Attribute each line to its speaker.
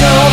Speaker 1: so